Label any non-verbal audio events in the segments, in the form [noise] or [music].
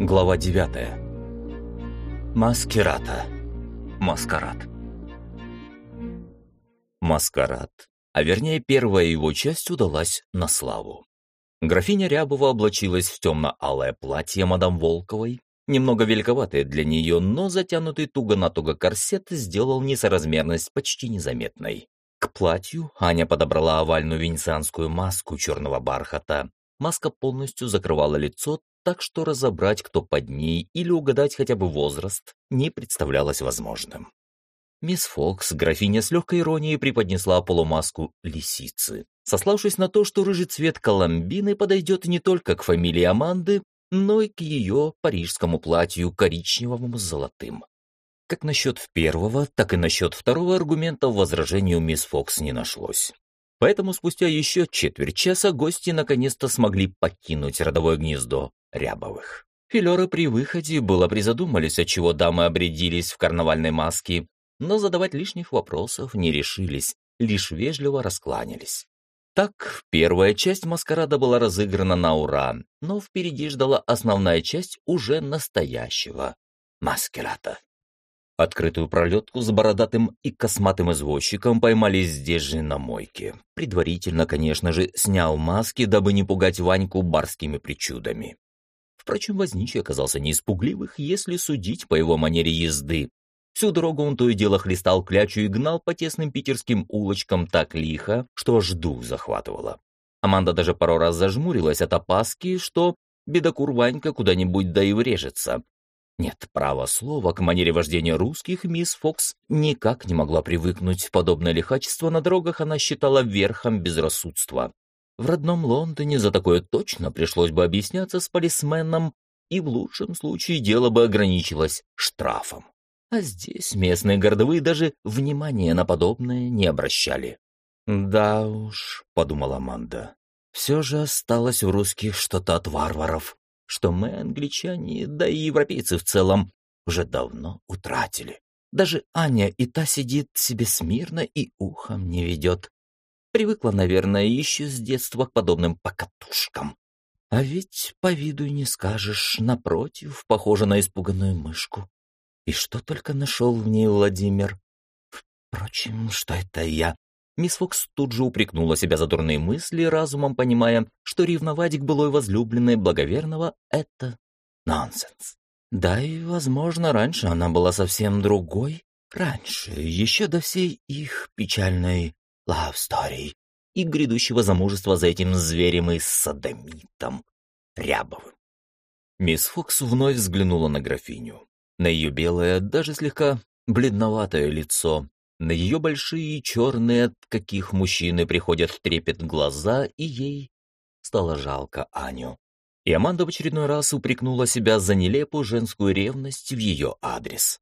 Глава 9. Маскирата. Маскарад. Маскарад, а вернее первая его часть удалась на славу. Графиня Рябова облачилась в темно-алое платье мадам Волковой, немного великоватое для нее, но затянутый туго-натуго корсет сделал несоразмерность почти незаметной. К платью Аня подобрала овальную венецианскую маску черного бархата. Маска полностью закрывала лицо, так что разобрать, кто под ней, или угадать хотя бы возраст, не представлялось возможным. Мисс Фокс, графиня с легкой иронией преподнесла полумаску лисицы, сославшись на то, что рыжий цвет Коломбины подойдет не только к фамилии Аманды, но и к ее парижскому платью коричневому с золотым. Как насчет первого, так и насчет второго аргумента возражению мисс Фокс не нашлось. Поэтому спустя еще четверть часа гости наконец-то смогли покинуть родовое гнездо Рябовых. Филеры при выходе было призадумались, отчего дамы обрядились в карнавальной маске, но задавать лишних вопросов не решились, лишь вежливо раскланялись. Так, первая часть маскарада была разыграна на ура, но впереди ждала основная часть уже настоящего маскарада. Открытую пролетку с бородатым и косматым извозчиком поймали здесь же на мойке. Предварительно, конечно же, снял маски, дабы не пугать Ваньку барскими причудами. Впрочем, возничий оказался не испугливых, если судить по его манере езды. Всю дорогу он то и дело хлестал клячу и гнал по тесным питерским улочкам так лихо, что аж дух захватывало. Аманда даже пару раз зажмурилась от опаски, что бедокур Ванька куда-нибудь да и врежется, нет, право слова, к манере вождения русских мисс Фокс никак не могла привыкнуть. Подобное лихачество на дорогах она считала верхом безрассудства. В родном Лондоне за такое точно пришлось бы объясняться с полисменом, и в лучшем случае дело бы ограничилось штрафом. А здесь местные городовые даже внимания на подобное не обращали. «Да уж», — подумала Аманда, — «все же осталось в русских что-то от варваров что мы, англичане, да и европейцы в целом, уже давно утратили. Даже Аня и та сидит себе смирно и ухом не ведет. Привыкла, наверное, еще с детства к подобным покатушкам. А ведь по виду не скажешь, напротив, похожа на испуганную мышку. И что только нашел в ней Владимир. Впрочем, что это я? Мисс Фокс тут же упрекнула себя за дурные мысли, разумом понимая, что ревновать к былой возлюбленной благоверного — это нонсенс. Да и, возможно, раньше она была совсем другой. Раньше, еще до всей их печальной story и грядущего замужества за этим зверем и садомитом Рябовым. Мисс Фокс вновь взглянула на графиню. На ее белое, даже слегка бледноватое лицо на ее большие черные, от каких мужчины приходят трепет глаза, и ей стало жалко Аню. И Аманда в очередной раз упрекнула себя за нелепую женскую ревность в ее адрес.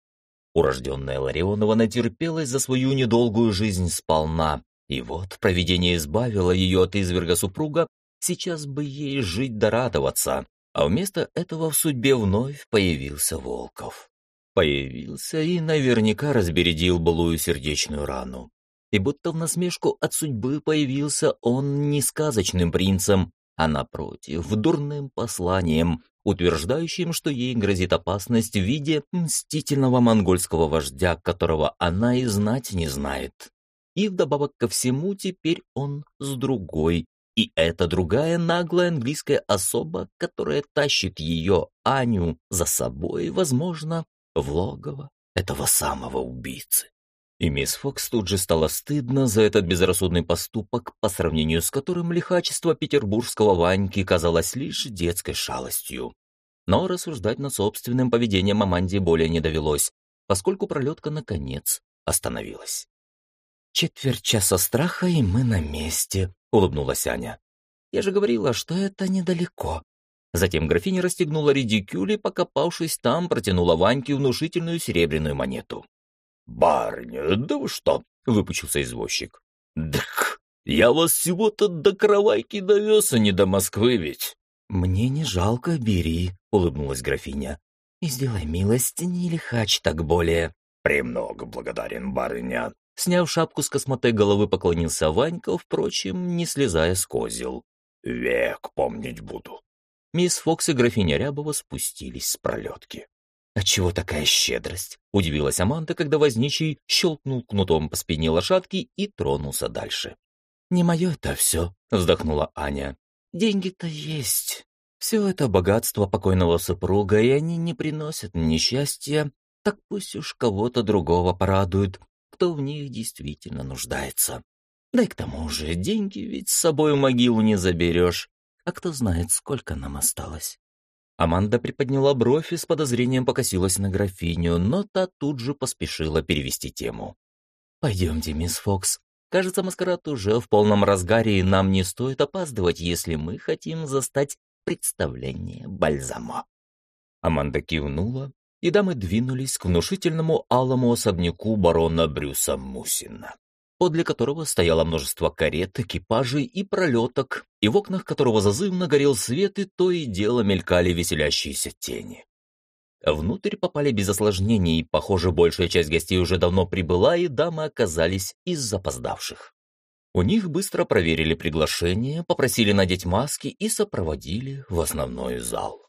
Урожденная Ларионова натерпелась за свою недолгую жизнь сполна, и вот провидение избавило ее от изверга супруга, сейчас бы ей жить да радоваться, а вместо этого в судьбе вновь появился Волков появился и наверняка разбередил былую сердечную рану. И будто в насмешку от судьбы появился он не сказочным принцем, а напротив, дурным посланием, утверждающим, что ей грозит опасность в виде мстительного монгольского вождя, которого она и знать не знает. И вдобавок ко всему теперь он с другой, и эта другая наглая английская особа, которая тащит ее, Аню, за собой, возможно, в логово этого самого убийцы. И мисс Фокс тут же стало стыдно за этот безрассудный поступок, по сравнению с которым лихачество петербургского Ваньки казалось лишь детской шалостью. Но рассуждать над собственным поведением Аманде более не довелось, поскольку пролетка, наконец, остановилась. «Четверть часа страха, и мы на месте», — улыбнулась Аня. «Я же говорила, что это недалеко. Затем графиня расстегнула редикюль и, покопавшись там, протянула Ваньке внушительную серебряную монету. «Барыня, да вы что?» — выпучился извозчик. «Дак, я вас всего-то до Каравайки довез, а не до Москвы ведь». «Мне не жалко, бери», — улыбнулась графиня. «И сделай милость, не лихач так более». «Премного благодарен, барыня». Сняв шапку с косматой головы, поклонился Ванька, впрочем, не слезая с козел. «Век помнить буду». мисс Фокс и графиня Рябова спустились с пролетки. «А чего такая щедрость?» — удивилась Аманда, когда возничий щелкнул кнутом по спине лошадки и тронулся дальше. «Не мое это все», — вздохнула Аня. «Деньги-то есть. Все это богатство покойного супруга, и они не приносят несчастья, так пусть уж кого-то другого порадуют, кто в них действительно нуждается. Да и к тому же деньги ведь с собой в могилу не заберешь, а кто знает, сколько нам осталось». Аманда приподняла бровь и с подозрением покосилась на графиню, но та тут же поспешила перевести тему. «Пойдемте, мисс Фокс. Кажется, маскарад уже в полном разгаре, и нам не стоит опаздывать, если мы хотим застать представление Бальзамо». Аманда кивнула, и дамы двинулись к внушительному алому особняку барона Брюса Мусина подле которого стояло множество карет, экипажей и пролеток, и в окнах которого зазывно горел свет, и то и дело мелькали веселящиеся тени. Внутрь попали без осложнений, похоже, большая часть гостей уже давно прибыла, и дамы оказались из запоздавших. У них быстро проверили приглашение, попросили надеть маски и сопроводили в основной зал.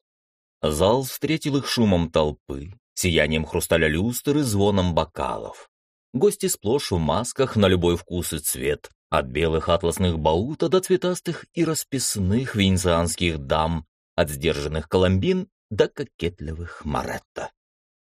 Зал встретил их шумом толпы, сиянием хрусталя люстр и звоном бокалов. Гости сплошь в масках на любой вкус и цвет, от белых атласных баута до цветастых и расписных венецианских дам, от сдержанных коломбин до кокетливых моретто.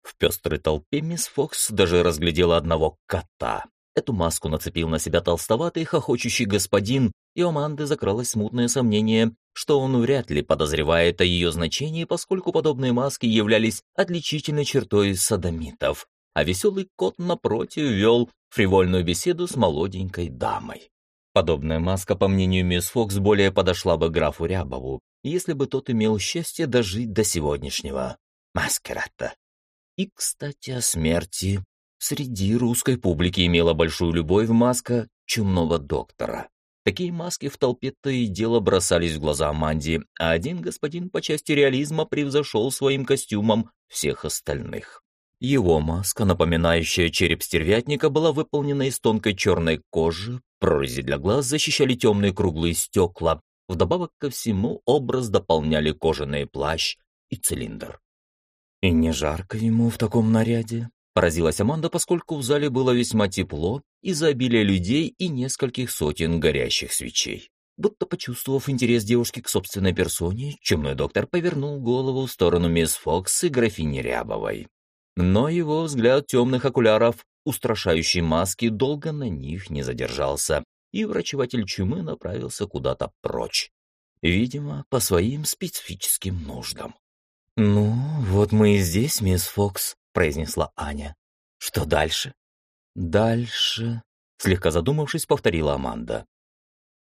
В пестрой толпе мисс Фокс даже разглядела одного кота. Эту маску нацепил на себя толстоватый хохочущий господин, и у Аманды закралось смутное сомнение, что он вряд ли подозревает о ее значении, поскольку подобные маски являлись отличительной чертой садомитов, а веселый кот, напротив, вел фривольную беседу с молоденькой дамой. Подобная маска, по мнению мисс Фокс, более подошла бы графу Рябову, если бы тот имел счастье дожить до сегодняшнего маскарата. И, кстати, о смерти. Среди русской публики имела большую любовь маска чумного доктора. Такие маски в толпе то и дело бросались в глаза Аманде, а один господин по части реализма превзошел своим костюмом всех остальных. Его маска, напоминающая череп стервятника, была выполнена из тонкой черной кожи, прорези для глаз защищали темные круглые стекла, вдобавок ко всему образ дополняли кожаный плащ и цилиндр. «И не жарко ему в таком наряде?» — поразилась Аманда, поскольку в зале было весьма тепло из-за обилия людей и нескольких сотен горящих свечей. Будто почувствовав интерес девушки к собственной персоне, чумной доктор повернул голову в сторону мисс Фокс и графини Рябовой но его взгляд темных окуляров, устрашающей маски, долго на них не задержался, и врачеватель чумы направился куда-то прочь. Видимо, по своим специфическим нуждам. «Ну, вот мы и здесь, мисс Фокс», — произнесла Аня. «Что дальше?» «Дальше», — слегка задумавшись, повторила Аманда.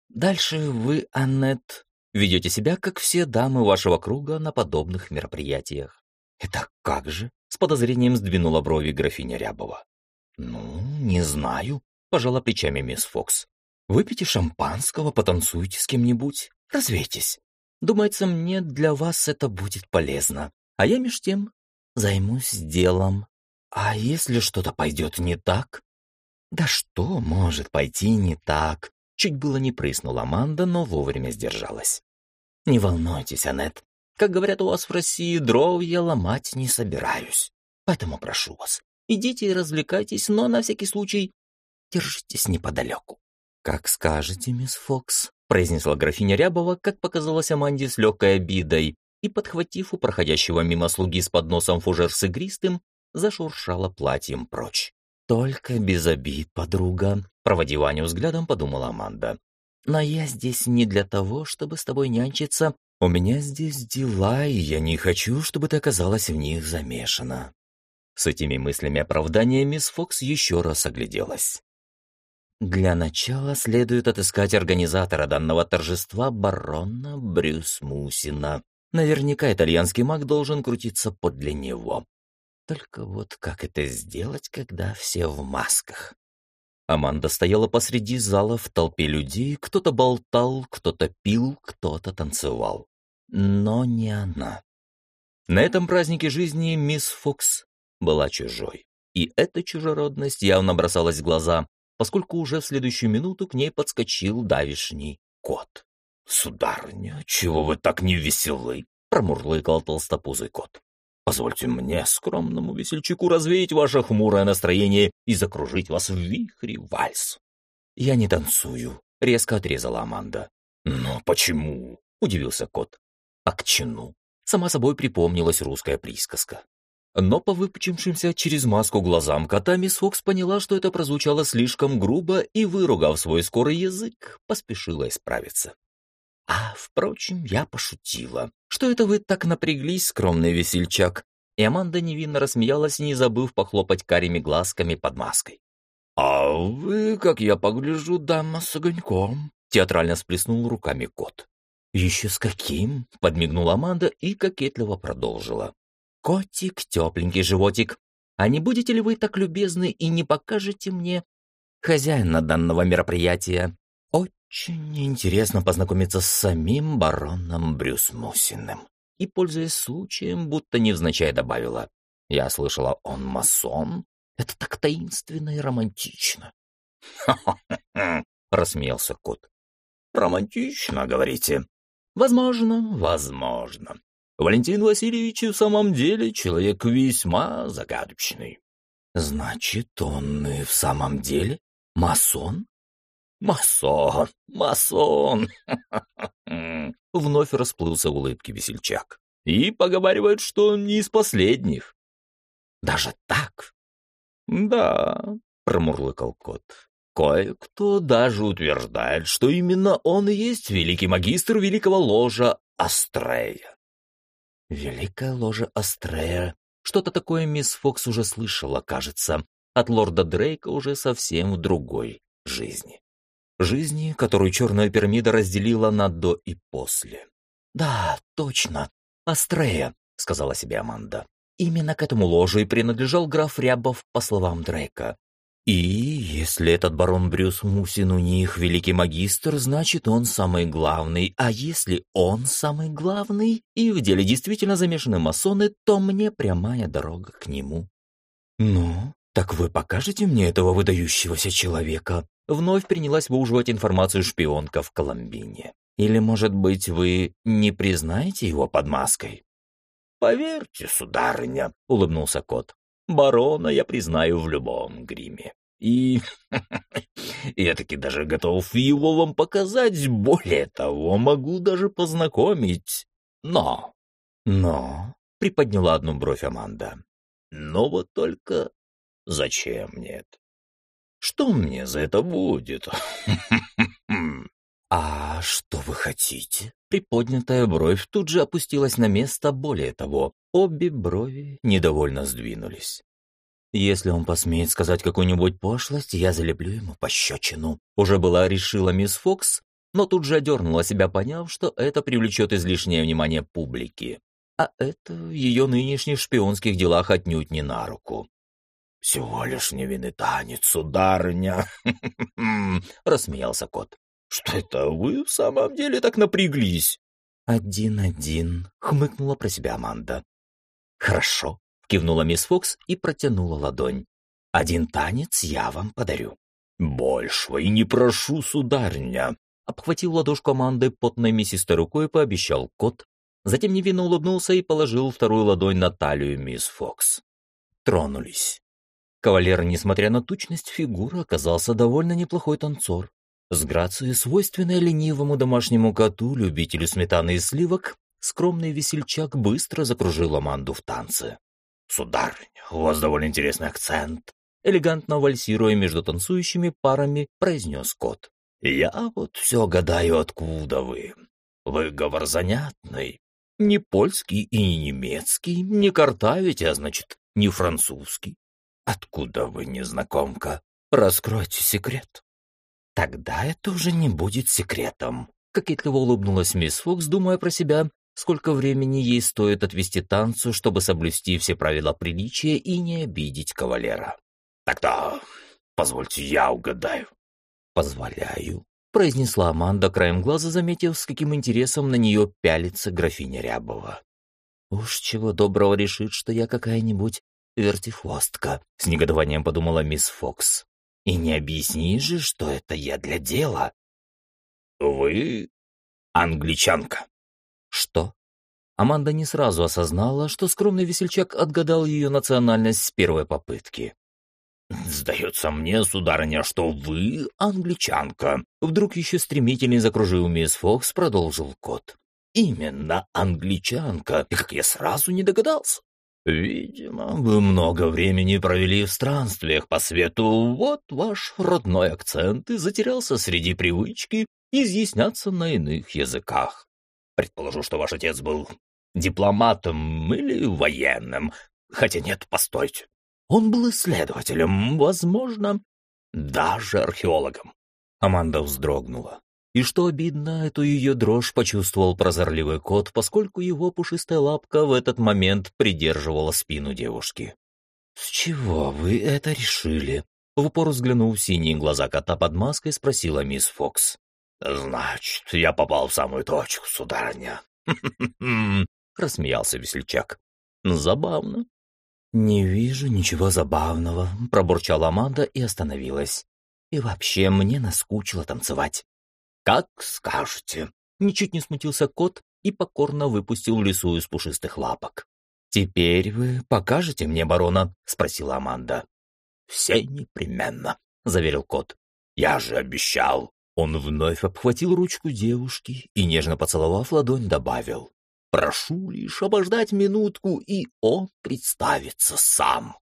«Дальше вы, Аннет, ведете себя, как все дамы вашего круга на подобных мероприятиях. «Это как же?» — с подозрением сдвинула брови графиня Рябова. «Ну, не знаю», — пожала плечами мисс Фокс. «Выпейте шампанского, потанцуйте с кем-нибудь, развейтесь. Думается, мне для вас это будет полезно. А я меж тем займусь делом. А если что-то пойдет не так?» «Да что может пойти не так?» Чуть было не прыснула Аманда, но вовремя сдержалась. «Не волнуйтесь, Аннет, как говорят у вас в России, дров я ломать не собираюсь. Поэтому прошу вас, идите и развлекайтесь, но на всякий случай держитесь неподалеку. «Как скажете, мисс Фокс», — произнесла графиня Рябова, как показалось Аманде с легкой обидой, и, подхватив у проходящего мимо слуги с подносом фужер с игристым, зашуршала платьем прочь. «Только без обид, подруга», — проводив Аню взглядом, подумала Аманда. «Но я здесь не для того, чтобы с тобой нянчиться у меня здесь дела, и я не хочу, чтобы ты оказалась в них замешана». С этими мыслями оправдания мисс Фокс еще раз огляделась. Для начала следует отыскать организатора данного торжества барона Брюс Мусина. Наверняка итальянский маг должен крутиться подле него. Только вот как это сделать, когда все в масках? Аманда стояла посреди зала в толпе людей, кто-то болтал, кто-то пил, кто-то танцевал. Но не она. На этом празднике жизни мисс Фокс была чужой. И эта чужеродность явно бросалась в глаза, поскольку уже в следующую минуту к ней подскочил давишний кот. «Сударыня, чего вы так не веселы?» промурлыкал толстопузый кот. Позвольте мне, скромному весельчаку, развеять ваше хмурое настроение и закружить вас в вихре вальс. Я не танцую, резко отрезала Аманда. Но почему? удивился кот. А к чину? Сама собой припомнилась русская присказка. Но по выпучившимся через маску глазам кота мисс Фокс поняла, что это прозвучало слишком грубо и, выругав свой скорый язык, поспешила исправиться. А, впрочем, я пошутила. Что это вы так напряглись, скромный весельчак? И Аманда невинно рассмеялась, не забыв похлопать карими глазками под маской. «А вы, как я погляжу, дама с огоньком», — театрально сплеснул руками кот. «Еще с каким?» — подмигнула Аманда и кокетливо продолжила. «Котик, тепленький животик, а не будете ли вы так любезны и не покажете мне хозяина данного мероприятия? Очень интересно познакомиться с самим бароном Брюс Мусиным. И, пользуясь случаем, будто невзначай добавила. Я слышала, он масон. Это так таинственно и романтично. «Ха-ха-ха!» [laughs] — рассмеялся кот. «Романтично, говорите?» «Возможно, возможно. Валентин Васильевич в самом деле человек весьма загадочный». «Значит, он и в самом деле масон?» «Масон! Масон!» [laughs] Вновь расплылся в улыбке весельчак. «И поговаривают, что он не из последних». «Даже так?» «Да», — промурлыкал кот. «Кое-кто даже утверждает, что именно он и есть великий магистр великого ложа Астрея». «Великая ложа Астрея. Что-то такое мисс Фокс уже слышала, кажется, от лорда Дрейка уже совсем в другой жизни» жизни, которую черная пирамида разделила на до и после. «Да, точно, Астрея», — сказала себе Аманда. Именно к этому ложу и принадлежал граф Рябов, по словам Дрейка. И если этот барон Брюс Мусин у них великий магистр, значит, он самый главный. А если он самый главный, и в деле действительно замешаны масоны, то мне прямая дорога к нему. «Ну, так вы покажете мне этого выдающегося человека?» вновь принялась выуживать информацию шпионка в Коломбине. Или, может быть, вы не признаете его под маской? «Поверьте, сударыня», — улыбнулся кот, — «барона я признаю в любом гриме. И [laughs] я таки даже готов его вам показать, более того, могу даже познакомить. Но...» «Но...» — приподняла одну бровь Аманда. «Но вот только зачем мне это? Что мне за это будет? А что вы хотите? Приподнятая бровь тут же опустилась на место, более того, обе брови недовольно сдвинулись. Если он посмеет сказать какую-нибудь пошлость, я залеплю ему пощечину. Уже была решила мисс Фокс, но тут же одернула себя, поняв, что это привлечет излишнее внимание публики. А это в ее нынешних шпионских делах отнюдь не на руку. «Всего лишь невинный танец, сударыня!» — рассмеялся кот. «Что это вы в самом деле так напряглись?» «Один-один», — хмыкнула про себя Аманда. «Хорошо», — кивнула мисс Фокс и протянула ладонь. «Один танец я вам подарю». «Большего и не прошу, сударыня», — обхватил ладошку Аманды потной мясистой рукой пообещал кот. Затем невинно улыбнулся и положил вторую ладонь на талию мисс Фокс. Тронулись. Кавалер, несмотря на тучность фигуры, оказался довольно неплохой танцор. С грацией, свойственной ленивому домашнему коту, любителю сметаны и сливок, скромный весельчак быстро закружил Аманду в танце. «Сударыня, у вас довольно интересный акцент», — элегантно вальсируя между танцующими парами, произнес кот. «Я вот все гадаю, откуда вы. Выговор занятный. Не польский и не немецкий, не картавите, а значит, не французский. «Откуда вы, незнакомка? Раскройте секрет». «Тогда это уже не будет секретом», — кокетливо улыбнулась мисс Фокс, думая про себя, сколько времени ей стоит отвести танцу, чтобы соблюсти все правила приличия и не обидеть кавалера. «Тогда позвольте я угадаю». «Позволяю», — произнесла Аманда, краем глаза заметив, с каким интересом на нее пялится графиня Рябова. «Уж чего доброго решит, что я какая-нибудь вертихвостка», — с негодованием подумала мисс Фокс. «И не объясни же, что это я для дела». «Вы англичанка». «Что?» Аманда не сразу осознала, что скромный весельчак отгадал ее национальность с первой попытки. «Сдается мне, сударыня, что вы англичанка», — вдруг еще стремительнее закружил мисс Фокс, продолжил кот. «Именно англичанка, и как я сразу не догадался. Видимо, вы много времени провели в странствиях по свету, вот ваш родной акцент и затерялся среди привычки изъясняться на иных языках. Предположу, что ваш отец был дипломатом или военным. Хотя нет, постойте. Он был исследователем, возможно, даже археологом. Аманда вздрогнула. И что обидно, эту ее дрожь почувствовал прозорливый кот, поскольку его пушистая лапка в этот момент придерживала спину девушки. «С чего вы это решили?» В упор взглянув в синие глаза кота под маской, спросила мисс Фокс. «Значит, я попал в самую точку, сударыня». [laughs] рассмеялся весельчак. «Забавно». «Не вижу ничего забавного», — пробурчала Аманда и остановилась. «И вообще мне наскучило танцевать». «Как скажете». Ничуть не смутился кот и покорно выпустил лису из пушистых лапок. «Теперь вы покажете мне барона?» — спросила Аманда. «Все непременно», — заверил кот. «Я же обещал». Он вновь обхватил ручку девушки и, нежно поцеловав ладонь, добавил. Прошу лишь обождать минутку, и он представится сам».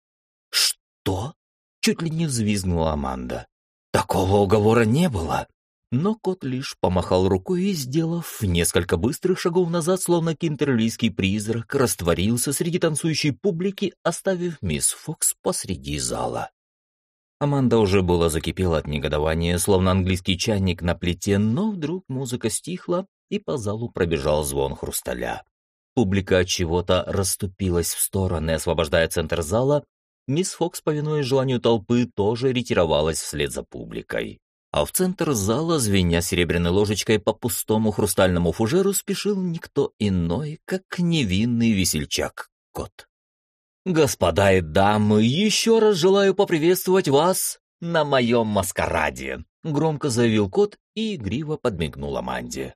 «Что?» — чуть ли не взвизгнула Аманда. «Такого уговора не было». Но кот лишь помахал рукой и, сделав несколько быстрых шагов назад, словно кинтерлийский призрак, растворился среди танцующей публики, оставив мисс Фокс посреди зала. Аманда уже была закипела от негодования, словно английский чайник на плите, но вдруг музыка стихла, и по залу пробежал звон хрусталя. Публика от чего-то расступилась в стороны, освобождая центр зала. Мисс Фокс, повинуясь желанию толпы, тоже ретировалась вслед за публикой. А в центр зала, звеня серебряной ложечкой по пустому хрустальному фужеру, спешил никто иной, как невинный весельчак-кот. «Господа и дамы, еще раз желаю поприветствовать вас на моем маскараде», — громко заявил кот и игриво подмигнул Аманде.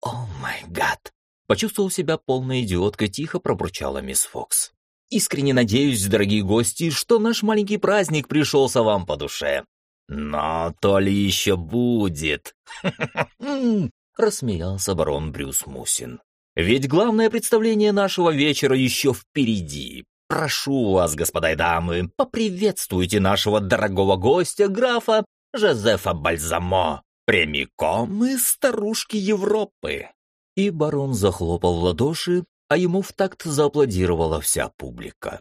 «О май гад!» Почувствовал себя полной идиоткой, тихо пробурчала мисс Фокс. «Искренне надеюсь, дорогие гости, что наш маленький праздник пришелся вам по душе. Но то ли еще будет!» [laughs] рассмеялся барон Брюс Мусин. «Ведь главное представление нашего вечера еще впереди. Прошу вас, господа и дамы, поприветствуйте нашего дорогого гостя, графа Жозефа Бальзамо, прямиком из старушки Европы. И барон захлопал в ладоши, а ему в такт зааплодировала вся публика.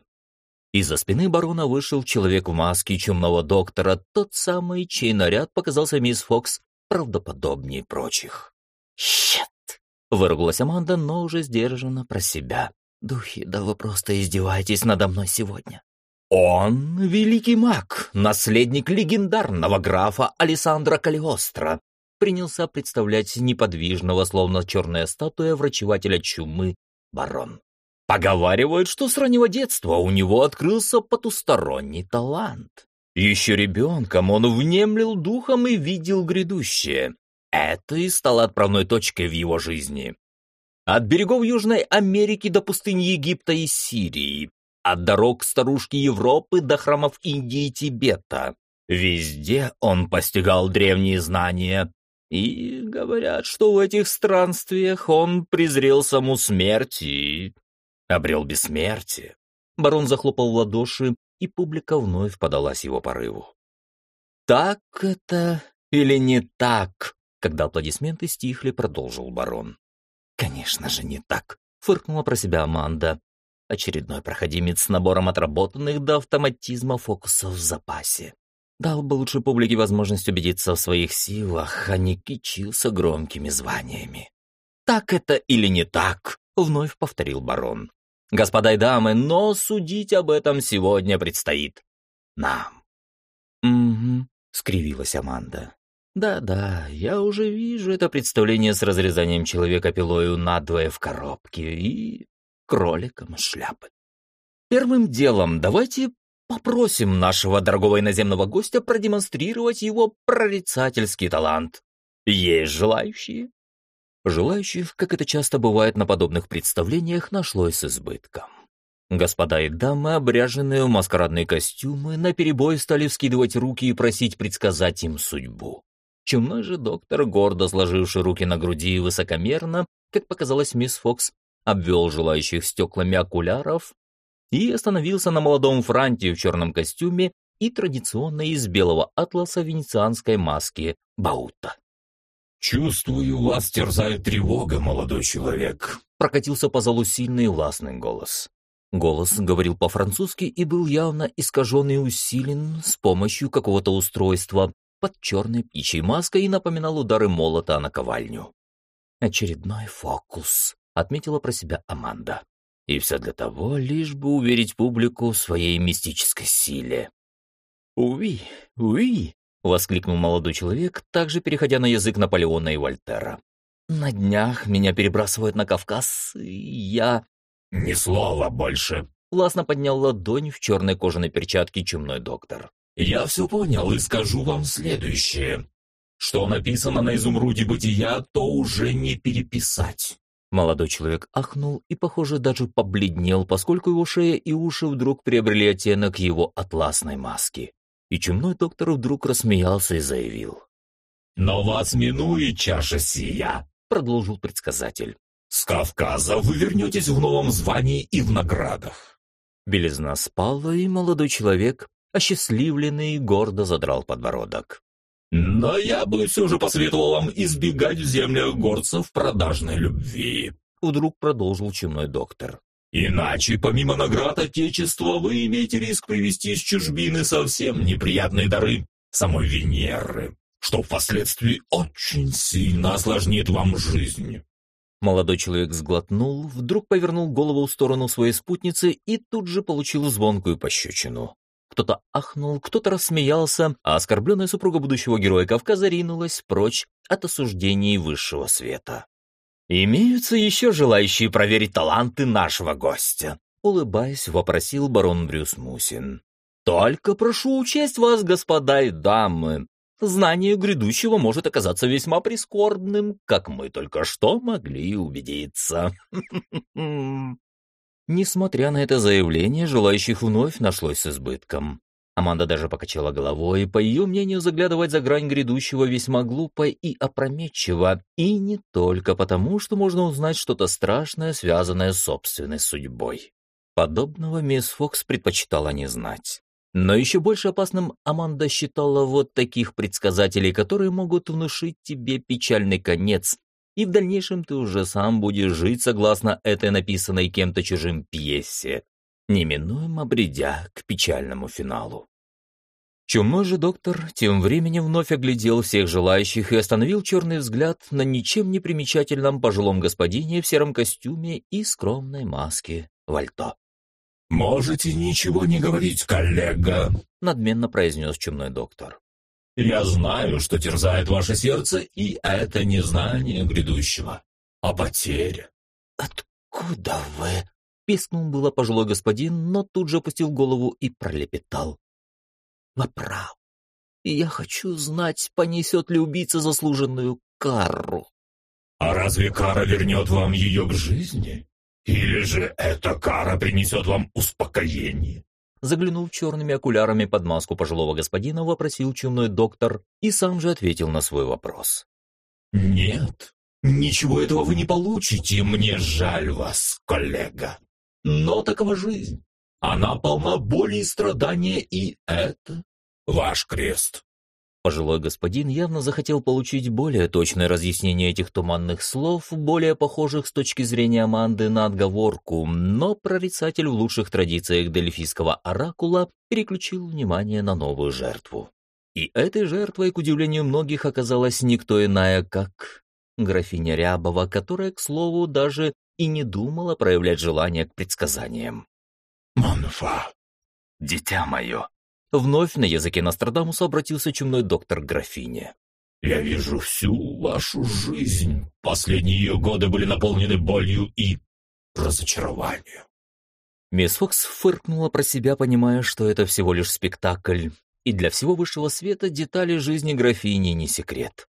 Из-за спины барона вышел человек в маске чумного доктора, тот самый, чей наряд показался мисс Фокс правдоподобнее прочих. «Щет!» — выругалась Аманда, но уже сдержанно про себя. Духи, да вы просто издеваетесь надо мной сегодня. Он — великий маг, наследник легендарного графа Александра Калиостро, принялся представлять неподвижного, словно черная статуя врачевателя чумы, барон. Поговаривают, что с раннего детства у него открылся потусторонний талант. Еще ребенком он внемлил духом и видел грядущее. Это и стало отправной точкой в его жизни. От берегов Южной Америки до пустынь Египта и Сирии, от дорог старушки Европы до храмов Индии и Тибета. Везде он постигал древние знания, и говорят, что в этих странствиях он презрел саму смерть и обрел бессмертие. Барон захлопал в ладоши, и публика вновь подалась его порыву. «Так это или не так?» Когда аплодисменты стихли, продолжил барон. «Конечно же не так», — фыркнула про себя Аманда. Очередной проходимец с набором отработанных до автоматизма фокусов в запасе. Дал бы лучше публике возможность убедиться в своих силах, а не кичился громкими званиями. «Так это или не так?» — вновь повторил барон. «Господа и дамы, но судить об этом сегодня предстоит нам». «Угу», — скривилась Аманда. Да-да, я уже вижу это представление с разрезанием человека пилою надвое в коробке и кроликом из шляпы. Первым делом давайте попросим нашего дорогого иноземного гостя продемонстрировать его прорицательский талант. Есть желающие? Желающих, как это часто бывает на подобных представлениях, нашлось с избытком. Господа и дамы, обряженные в маскарадные костюмы, наперебой стали вскидывать руки и просить предсказать им судьбу. Чумной же доктор, гордо сложивший руки на груди и высокомерно, как показалось мисс Фокс, обвел желающих стеклами окуляров и остановился на молодом франте в черном костюме и традиционной из белого атласа венецианской маски Баута. «Чувствую, вас терзает тревога, молодой человек», — прокатился по залу сильный властный голос. Голос говорил по-французски и был явно искажен и усилен с помощью какого-то устройства, под черной птичьей маской и напоминал удары молота на ковальню. «Очередной фокус», — отметила про себя Аманда. И все для того, лишь бы уверить публику в своей мистической силе. «Уи, уи!» — воскликнул молодой человек, также переходя на язык Наполеона и Вольтера. «На днях меня перебрасывают на Кавказ, и я...» «Ни слова больше!» — властно поднял ладонь в черной кожаной перчатке чумной доктор. Я все понял и скажу вам следующее. Что написано на изумруде бытия, то уже не переписать. Молодой человек ахнул и, похоже, даже побледнел, поскольку его шея и уши вдруг приобрели оттенок его атласной маски. И чумной доктор вдруг рассмеялся и заявил. «Но вас минует чаша сия», — продолжил предсказатель. «С Кавказа вы вернетесь в новом звании и в наградах». Белизна спала, и молодой человек, осчастливленный, гордо задрал подбородок. «Но я бы все же посоветовал вам избегать в землях горцев продажной любви», вдруг продолжил чумной доктор. «Иначе, помимо наград Отечества, вы имеете риск привести из чужбины совсем неприятные дары самой Венеры, что впоследствии очень сильно осложнит вам жизнь». Молодой человек сглотнул, вдруг повернул голову в сторону своей спутницы и тут же получил звонкую пощечину. Кто-то ахнул, кто-то рассмеялся, а оскорбленная супруга будущего героя Кавказа ринулась прочь от осуждений высшего света. «Имеются еще желающие проверить таланты нашего гостя?» Улыбаясь, вопросил барон Брюс Мусин. «Только прошу учесть вас, господа и дамы. Знание грядущего может оказаться весьма прискорбным, как мы только что могли убедиться». [laughs] Несмотря на это заявление, желающих вновь нашлось с избытком. Аманда даже покачала головой, и, по ее мнению, заглядывать за грань грядущего весьма глупо и опрометчиво, и не только потому, что можно узнать что-то страшное, связанное с собственной судьбой. Подобного мисс Фокс предпочитала не знать. Но еще больше опасным Аманда считала вот таких предсказателей, которые могут внушить тебе печальный конец, и в дальнейшем ты уже сам будешь жить согласно этой написанной кем-то чужим пьесе, неминуемо бредя к печальному финалу. Чумной же доктор тем временем вновь оглядел всех желающих и остановил черный взгляд на ничем не примечательном пожилом господине в сером костюме и скромной маске вальто. «Можете ничего не говорить, коллега», — надменно произнес чумной доктор. Я знаю, что терзает ваше сердце, и это не знание грядущего, а потеря. «Откуда вы?» — пискнул было пожилой господин, но тут же опустил голову и пролепетал. «Вы прав. Я хочу знать, понесет ли убийца заслуженную кару». «А разве кара вернет вам ее к жизни? Или же эта кара принесет вам успокоение?» Заглянув черными окулярами под маску пожилого господина, вопросил чумной доктор и сам же ответил на свой вопрос. «Нет, ничего этого вы не получите, мне жаль вас, коллега. Но такова жизнь. Она полна боли и страдания, и это ваш крест. Пожилой господин явно захотел получить более точное разъяснение этих туманных слов, более похожих с точки зрения Аманды на отговорку, но прорицатель в лучших традициях дельфийского оракула переключил внимание на новую жертву. И этой жертвой, к удивлению многих, оказалась никто иная, как графиня Рябова, которая, к слову, даже и не думала проявлять желание к предсказаниям. «Манфа, дитя мое!» Вновь на языке Нострадамуса обратился чумной доктор к графине. «Я вижу всю вашу жизнь. Последние ее годы были наполнены болью и разочарованием». Мисс Фокс фыркнула про себя, понимая, что это всего лишь спектакль, и для всего высшего света детали жизни графини не секрет.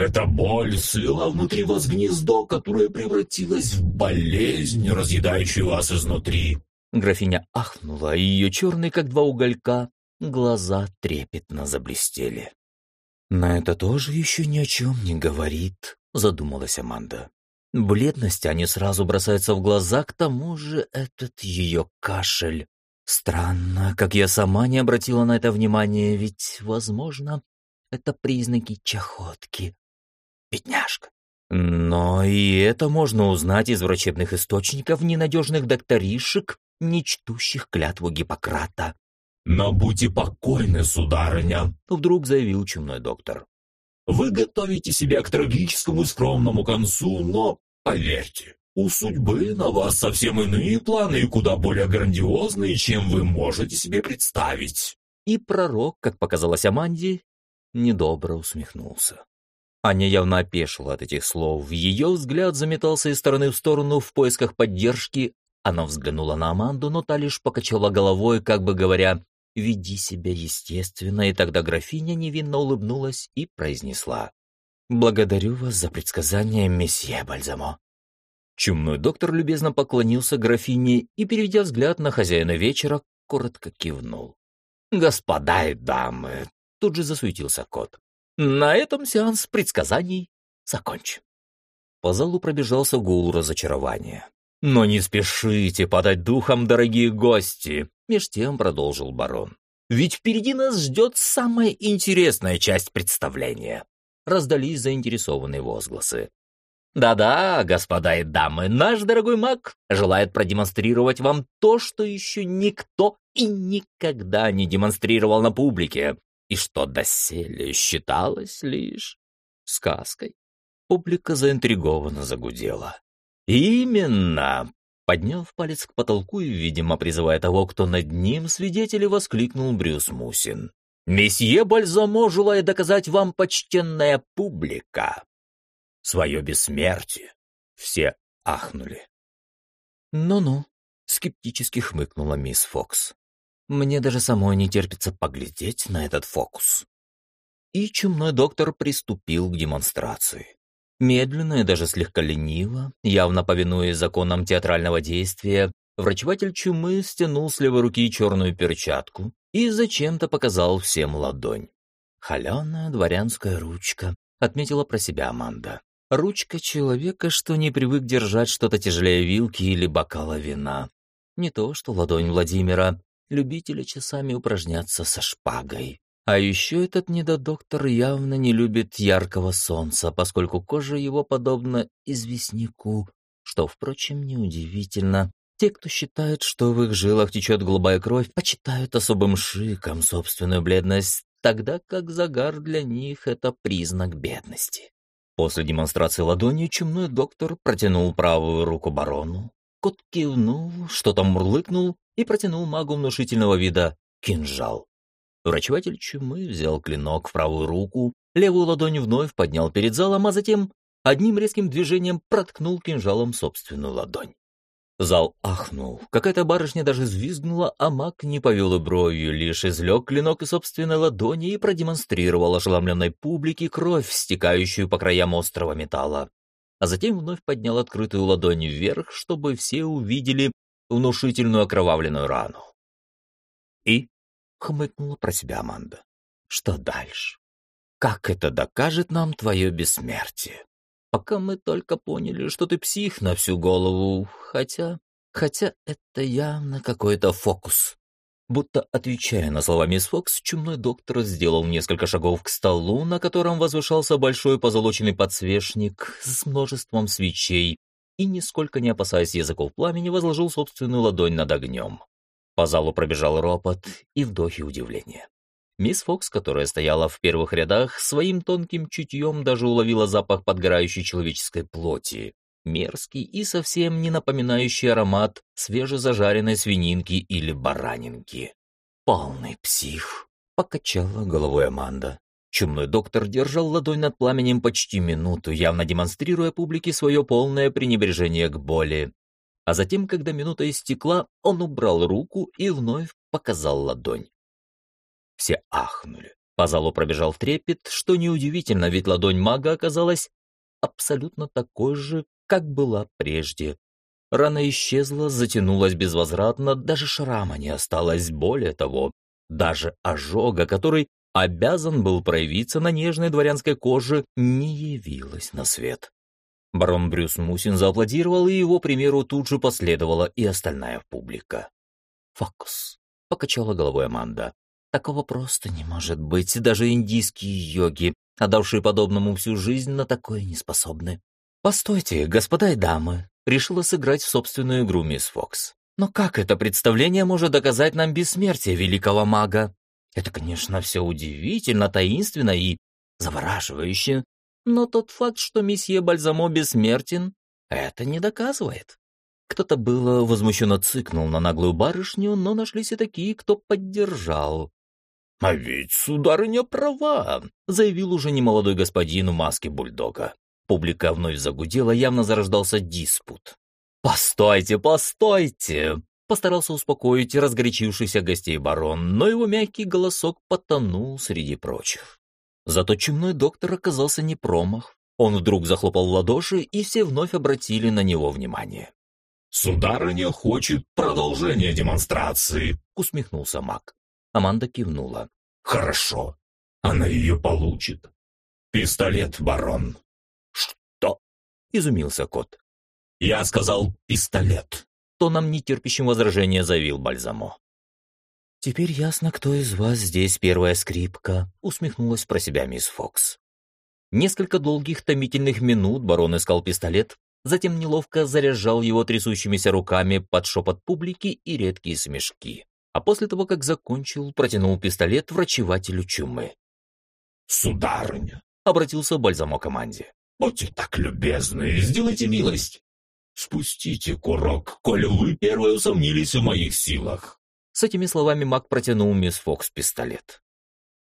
Эта боль слила внутри вас гнездо, которое превратилось в болезнь, разъедающую вас изнутри». Графиня ахнула, и ее черные, как два уголька, глаза трепетно заблестели. «На это тоже еще ни о чем не говорит», — задумалась Аманда. Бледность, они сразу бросаются в глаза, к тому же этот ее кашель. Странно, как я сама не обратила на это внимания, ведь, возможно, это признаки чахотки. Бедняжка. Но и это можно узнать из врачебных источников ненадежных докторишек, не чтущих клятву Гиппократа. «Но будьте покойны, сударыня», — вдруг заявил чумной доктор. «Вы готовите себя к трагическому скромному концу, но, поверьте, у судьбы на вас совсем иные планы и куда более грандиозные, чем вы можете себе представить». И пророк, как показалось Аманде, недобро усмехнулся. Аня явно опешила от этих слов. Ее взгляд заметался из стороны в сторону в поисках поддержки. Она взглянула на Аманду, но та лишь покачала головой, как бы говоря, «Веди себя естественно», и тогда графиня невинно улыбнулась и произнесла, «Благодарю вас за предсказание, месье Бальзамо». Чумной доктор любезно поклонился графине и, переведя взгляд на хозяина вечера, коротко кивнул. «Господа и дамы!» — тут же засуетился кот. На этом сеанс предсказаний закончен. По залу пробежался гул разочарования. «Но не спешите подать духом, дорогие гости!» Меж тем продолжил барон. «Ведь впереди нас ждет самая интересная часть представления!» Раздались заинтересованные возгласы. «Да-да, господа и дамы, наш дорогой маг желает продемонстрировать вам то, что еще никто и никогда не демонстрировал на публике и что доселе считалось лишь сказкой. Публика заинтригованно загудела. «Именно!» Подняв палец к потолку и, видимо, призывая того, кто над ним, свидетели воскликнул Брюс Мусин. «Месье Бальзамо желает доказать вам, почтенная публика, свое бессмертие!» Все ахнули. «Ну-ну», — скептически хмыкнула мисс Фокс. Мне даже самой не терпится поглядеть на этот фокус. И чумной доктор приступил к демонстрации. Медленно и даже слегка лениво, явно повинуясь законам театрального действия, врачеватель чумы стянул с левой руки черную перчатку и зачем-то показал всем ладонь. «Холеная дворянская ручка», — отметила про себя Аманда. «Ручка человека, что не привык держать что-то тяжелее вилки или бокала вина. Не то, что ладонь Владимира, любителя часами упражняться со шпагой. А еще этот недодоктор явно не любит яркого солнца, поскольку кожа его подобна известняку, что, впрочем, неудивительно. Те, кто считает, что в их жилах течет голубая кровь, почитают особым шиком собственную бледность, тогда как загар для них — это признак бедности. После демонстрации ладони чумной доктор протянул правую руку барону. Кот кивнул, что-то мурлыкнул и протянул магу внушительного вида кинжал. Врачеватель чумы взял клинок в правую руку, левую ладонь вновь поднял перед залом, а затем одним резким движением проткнул кинжалом собственную ладонь. Зал ахнул. Какая-то барышня даже взвизгнула, а маг не повел и бровью, лишь излег клинок из собственной ладони и продемонстрировал ошеломленной публике кровь, стекающую по краям острого металла. А затем вновь поднял открытую ладонь вверх, чтобы все увидели, внушительную окровавленную рану. И хмыкнула про себя Аманда. Что дальше? Как это докажет нам твое бессмертие? Пока мы только поняли, что ты псих на всю голову, хотя... Хотя это явно какой-то фокус. Будто отвечая на слова мисс Фокс, чумной доктор сделал несколько шагов к столу, на котором возвышался большой позолоченный подсвечник с множеством свечей, и, нисколько не опасаясь языков пламени, возложил собственную ладонь над огнем. По залу пробежал ропот и вдохи удивления. Мисс Фокс, которая стояла в первых рядах, своим тонким чутьем даже уловила запах подгорающей человеческой плоти, мерзкий и совсем не напоминающий аромат свежезажаренной свининки или баранинки. «Полный псих», — покачала головой Аманда. Чумной доктор держал ладонь над пламенем почти минуту, явно демонстрируя публике свое полное пренебрежение к боли. А затем, когда минута истекла, он убрал руку и вновь показал ладонь. Все ахнули. По залу пробежал трепет, что неудивительно, ведь ладонь мага оказалась абсолютно такой же, как была прежде. Рана исчезла, затянулась безвозвратно, даже шрама не осталось. Более того, даже ожога, который обязан был проявиться на нежной дворянской коже, не явилась на свет. Барон Брюс Мусин зааплодировал, и его примеру тут же последовала и остальная публика. «Фокус», — покачала головой Аманда. «Такого просто не может быть. Даже индийские йоги, отдавшие подобному всю жизнь, на такое не способны». «Постойте, господа и дамы», — решила сыграть в собственную игру мисс Фокс. «Но как это представление может доказать нам бессмертие великого мага? Это, конечно, все удивительно, таинственно и завораживающе, но тот факт, что месье Бальзамо бессмертен, это не доказывает. Кто-то было возмущенно цыкнул на наглую барышню, но нашлись и такие, кто поддержал. «А ведь сударыня права», — заявил уже немолодой господин в маске бульдога. Публика вновь загудела, явно зарождался диспут. «Постойте, постойте!» Постарался успокоить разгорячившихся гостей барон, но его мягкий голосок потонул среди прочих. Зато чумной доктор оказался не промах. Он вдруг захлопал в ладоши, и все вновь обратили на него внимание. «Сударыня хочет продолжения демонстрации», — усмехнулся маг. Аманда кивнула. «Хорошо. Она ее получит. Пистолет, барон». «Что?» — изумился кот. «Я сказал пистолет», — тоном нетерпящим возражения заявил Бальзамо. «Теперь ясно, кто из вас здесь первая скрипка», — усмехнулась про себя мисс Фокс. Несколько долгих томительных минут барон искал пистолет, затем неловко заряжал его трясущимися руками под шепот публики и редкие смешки. А после того, как закончил, протянул пистолет врачевателю чумы. «Сударыня», — обратился Бальзамо команде, — «будьте так любезны, сделайте милость. Спустите курок, коль вы первые усомнились в моих силах». С этими словами маг протянул мисс Фокс пистолет.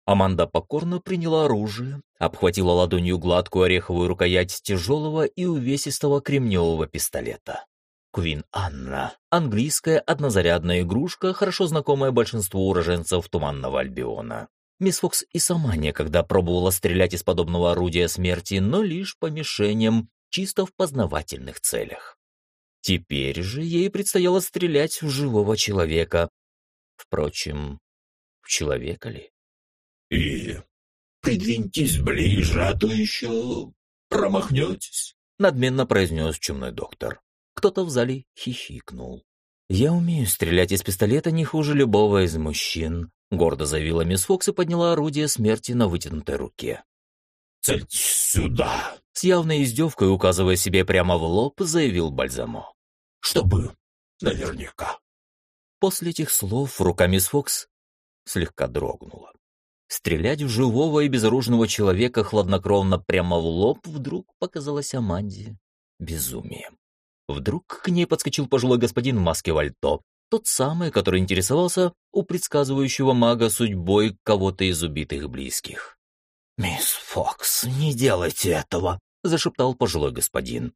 Аманда покорно приняла оружие, обхватила ладонью гладкую ореховую рукоять тяжелого и увесистого кремневого пистолета. Квин Анна, английская однозарядная игрушка, хорошо знакомая большинству уроженцев Туманного Альбиона. Мисс Фокс и сама некогда пробовала стрелять из подобного орудия смерти, но лишь по мишеням, чисто в познавательных целях. Теперь же ей предстояло стрелять в живого человека, Впрочем, в человека ли? «И придвиньтесь ближе, а то еще промахнетесь», — надменно произнес чумной доктор. Кто-то в зале хихикнул. «Я умею стрелять из пистолета не хуже любого из мужчин», — гордо заявила мисс Фокс и подняла орудие смерти на вытянутой руке. «Цельтесь сюда!» С явной издевкой, указывая себе прямо в лоб, заявил Бальзамо. «Чтобы наверняка». После этих слов рука мисс Фокс слегка дрогнула. Стрелять в живого и безоружного человека хладнокровно прямо в лоб вдруг показалось Аманде безумием. Вдруг к ней подскочил пожилой господин в маске вальто, тот самый, который интересовался у предсказывающего мага судьбой кого-то из убитых близких. «Мисс Фокс, не делайте этого!» — зашептал пожилой господин.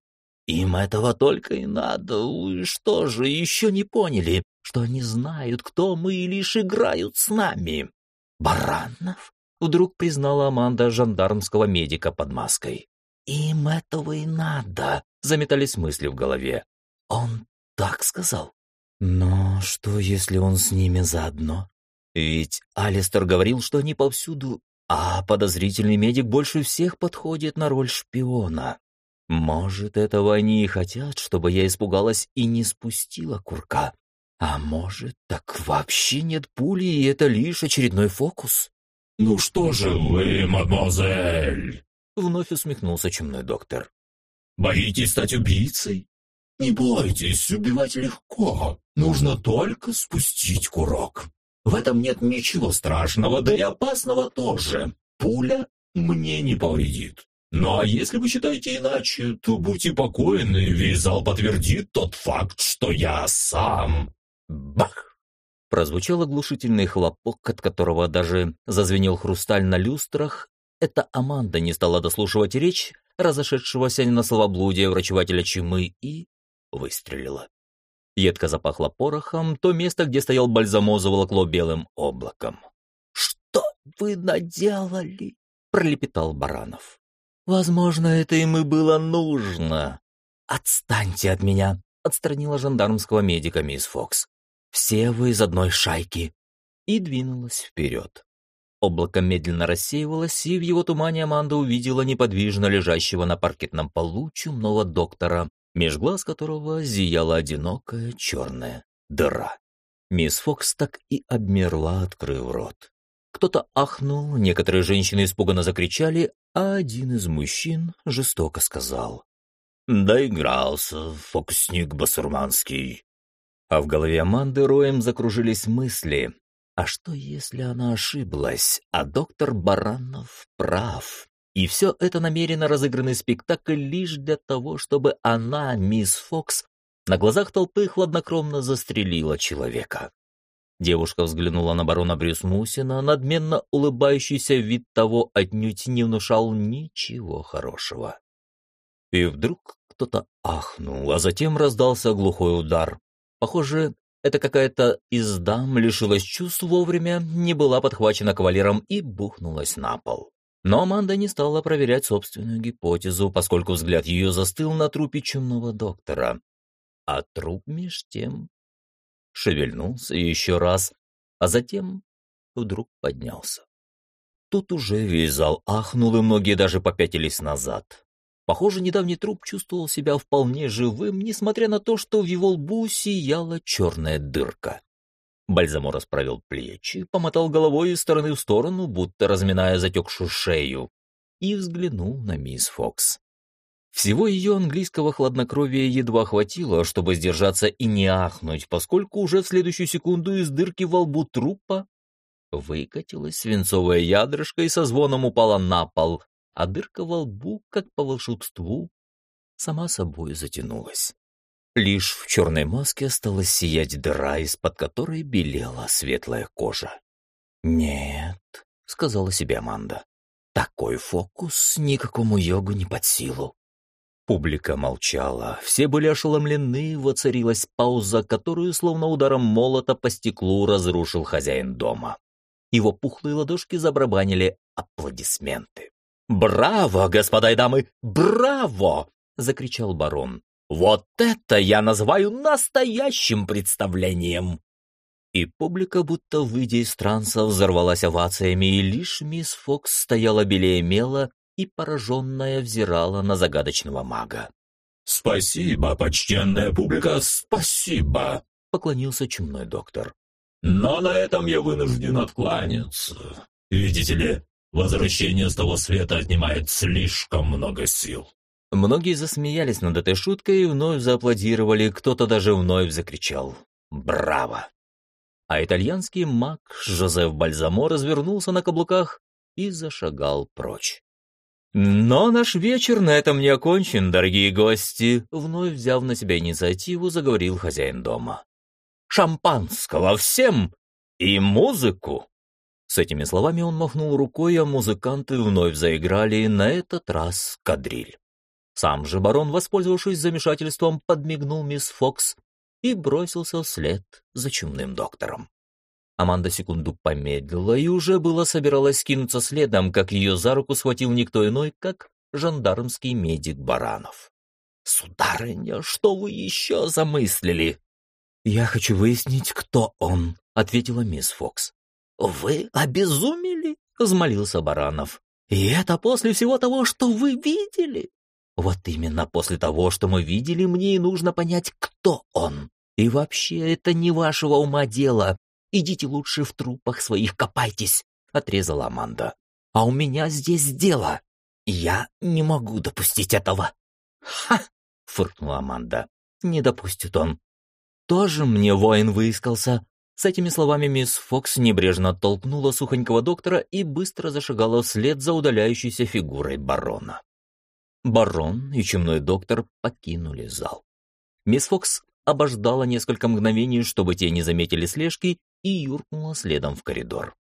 «Им этого только и надо. Вы что же, еще не поняли? что они знают, кто мы, и лишь играют с нами. Баранов? Вдруг признала Аманда жандармского медика под маской. Им этого и надо, заметались мысли в голове. Он так сказал. Но что, если он с ними заодно? Ведь Алистер говорил, что они повсюду, а подозрительный медик больше всех подходит на роль шпиона. Может, этого они и хотят, чтобы я испугалась и не спустила курка. А может, так вообще нет пули, и это лишь очередной фокус? «Ну что же вы, мадемуазель?» Вновь усмехнулся чумной доктор. «Боитесь стать убийцей? Не бойтесь, убивать легко. Нужно только спустить курок. В этом нет ничего страшного, да и опасного тоже. Пуля мне не повредит. Ну а если вы считаете иначе, то будьте покойны, весь зал подтвердит тот факт, что я сам Бах! Прозвучал оглушительный хлопок, от которого даже зазвенел хрусталь на люстрах. Это Аманда не стала дослушивать речь разошедшегося на словоблудие врачевателя чумы и выстрелила. Едко запахло порохом, то место, где стоял бальзамо, заволокло белым облаком. «Что вы наделали?» — пролепетал Баранов. «Возможно, это им и было нужно». «Отстаньте от меня!» — отстранила жандармского медика мисс Фокс. «Все вы из одной шайки!» И двинулась вперед. Облако медленно рассеивалось, и в его тумане Аманда увидела неподвижно лежащего на паркетном полу чумного доктора, меж глаз которого зияла одинокая черная дыра. Мисс Фокс так и обмерла, открыв рот. Кто-то ахнул, некоторые женщины испуганно закричали, а один из мужчин жестоко сказал. «Доигрался, фокусник басурманский». А в голове Аманды роем закружились мысли. А что, если она ошиблась, а доктор Баранов прав? И все это намеренно разыгранный спектакль лишь для того, чтобы она, мисс Фокс, на глазах толпы хладнокровно застрелила человека. Девушка взглянула на барона Брюсмусина, надменно улыбающийся вид того отнюдь не внушал ничего хорошего. И вдруг кто-то ахнул, а затем раздался глухой удар. Похоже, это какая-то из дам лишилась чувств вовремя, не была подхвачена кавалером и бухнулась на пол. Но Аманда не стала проверять собственную гипотезу, поскольку взгляд ее застыл на трупе чумного доктора, а труп меж тем шевельнулся еще раз, а затем вдруг поднялся. Тут уже весь зал ахнул, и многие даже попятились назад. Похоже, недавний труп чувствовал себя вполне живым, несмотря на то, что в его лбу сияла черная дырка. Бальзамо расправил плечи, помотал головой из стороны в сторону, будто разминая затекшую шею, и взглянул на мисс Фокс. Всего ее английского хладнокровия едва хватило, чтобы сдержаться и не ахнуть, поскольку уже в следующую секунду из дырки во лбу трупа выкатилась свинцовая ядрышко и со звоном упала на пол, а дырка во лбу, как по волшебству, сама собой затянулась. Лишь в черной маске осталась сиять дыра, из-под которой белела светлая кожа. «Нет», — сказала себе Аманда, — «такой фокус никакому йогу не под силу». Публика молчала, все были ошеломлены, воцарилась пауза, которую словно ударом молота по стеклу разрушил хозяин дома. Его пухлые ладошки забрабанили аплодисменты. «Браво, господа и дамы, браво!» — закричал барон. «Вот это я называю настоящим представлением!» И публика, будто выйдя из транса, взорвалась овациями, и лишь мисс Фокс стояла белее мела и пораженная взирала на загадочного мага. «Спасибо, почтенная публика, спасибо!» — поклонился чумной доктор. «Но на этом я вынужден откланяться. Видите ли, возвращение с того света отнимает слишком много сил». Многие засмеялись над этой шуткой и вновь зааплодировали, кто-то даже вновь закричал «Браво!». А итальянский маг Жозеф Бальзамо развернулся на каблуках и зашагал прочь. Но наш вечер на этом не окончен, дорогие гости, вновь взяв на себя инициативу, заговорил хозяин дома. Шампанского всем и музыку. С этими словами он махнул рукой, а музыканты вновь заиграли, на этот раз кадриль. Сам же барон, воспользовавшись замешательством, подмигнул мисс Фокс и бросился вслед за чумным доктором. Аманда секунду помедлила и уже было собиралась скинуться следом, как ее за руку схватил никто иной, как жандармский медик Баранов. «Сударыня, что вы еще замыслили?» «Я хочу выяснить, кто он», — ответила мисс Фокс. «Вы обезумели?» — взмолился Баранов. «И это после всего того, что вы видели?» «Вот именно после того, что мы видели, мне и нужно понять, кто он. И вообще, это не вашего ума дело. Идите лучше в трупах своих копайтесь», — отрезала Аманда. «А у меня здесь дело. Я не могу допустить этого». «Ха!» — фыркнула Аманда. «Не допустит он». «Тоже мне воин выискался». С этими словами мисс Фокс небрежно оттолкнула сухонького доктора и быстро зашагала вслед за удаляющейся фигурой барона. Барон и чумной доктор покинули зал. Мисс Фокс обождала несколько мгновений, чтобы те не заметили слежки, и юркнула следом в коридор.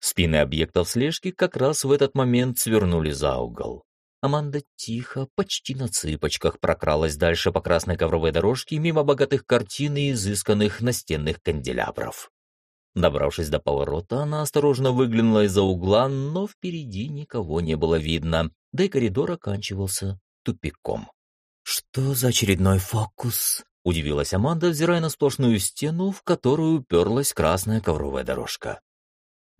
Спины объектов слежки как раз в этот момент свернули за угол. Аманда тихо, почти на цыпочках прокралась дальше по красной ковровой дорожке мимо богатых картин и изысканных настенных канделябров. Добравшись до поворота, она осторожно выглянула из-за угла, но впереди никого не было видно, да и коридор оканчивался тупиком. «Что за очередной фокус?» — удивилась Аманда, взирая на сплошную стену, в которую уперлась красная ковровая дорожка.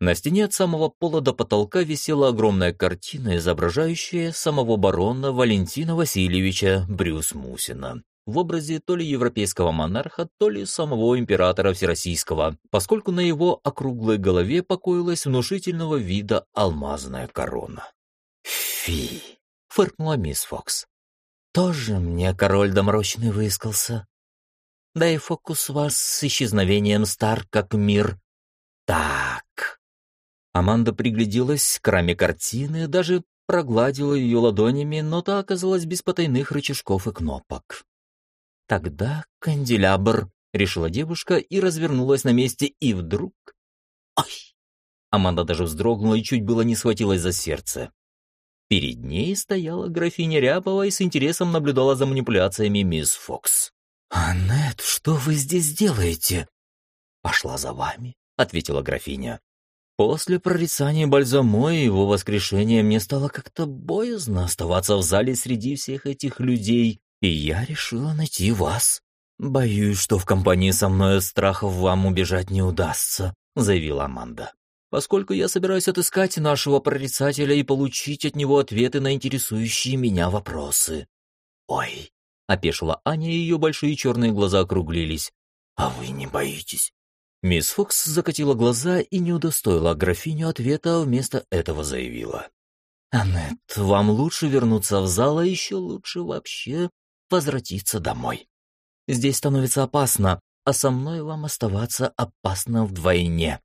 На стене от самого пола до потолка висела огромная картина, изображающая самого барона Валентина Васильевича Брюс Мусина в образе то ли европейского монарха, то ли самого императора Всероссийского, поскольку на его округлой голове покоилась внушительного вида алмазная корона. «Фи!» — фыркнула мисс Фокс. «Тоже мне король доморощенный выискался. Да и фокус вас с исчезновением стар как мир. Так...» Аманда пригляделась к раме картины, даже прогладила ее ладонями, но та оказалась без потайных рычажков и кнопок. Тогда канделябр, решила девушка и развернулась на месте, и вдруг... Ай! Аманда даже вздрогнула и чуть было не схватилась за сердце. Перед ней стояла графиня Рябова и с интересом наблюдала за манипуляциями мисс Фокс. «Аннет, что вы здесь делаете?» «Пошла за вами», — ответила графиня. После прорицания бальзамо и его воскрешения мне стало как-то боязно оставаться в зале среди всех этих людей, и я решила найти вас. Боюсь, что в компании со мной от страхов вам убежать не удастся», — заявила Аманда. «Поскольку я собираюсь отыскать нашего прорицателя и получить от него ответы на интересующие меня вопросы». «Ой», — опешила Аня, и ее большие черные глаза округлились. «А вы не боитесь?» Мисс Фокс закатила глаза и не удостоила графиню ответа, а вместо этого заявила. «Аннет, вам лучше вернуться в зал, а еще лучше вообще возвратиться домой. Здесь становится опасно, а со мной вам оставаться опасно вдвойне».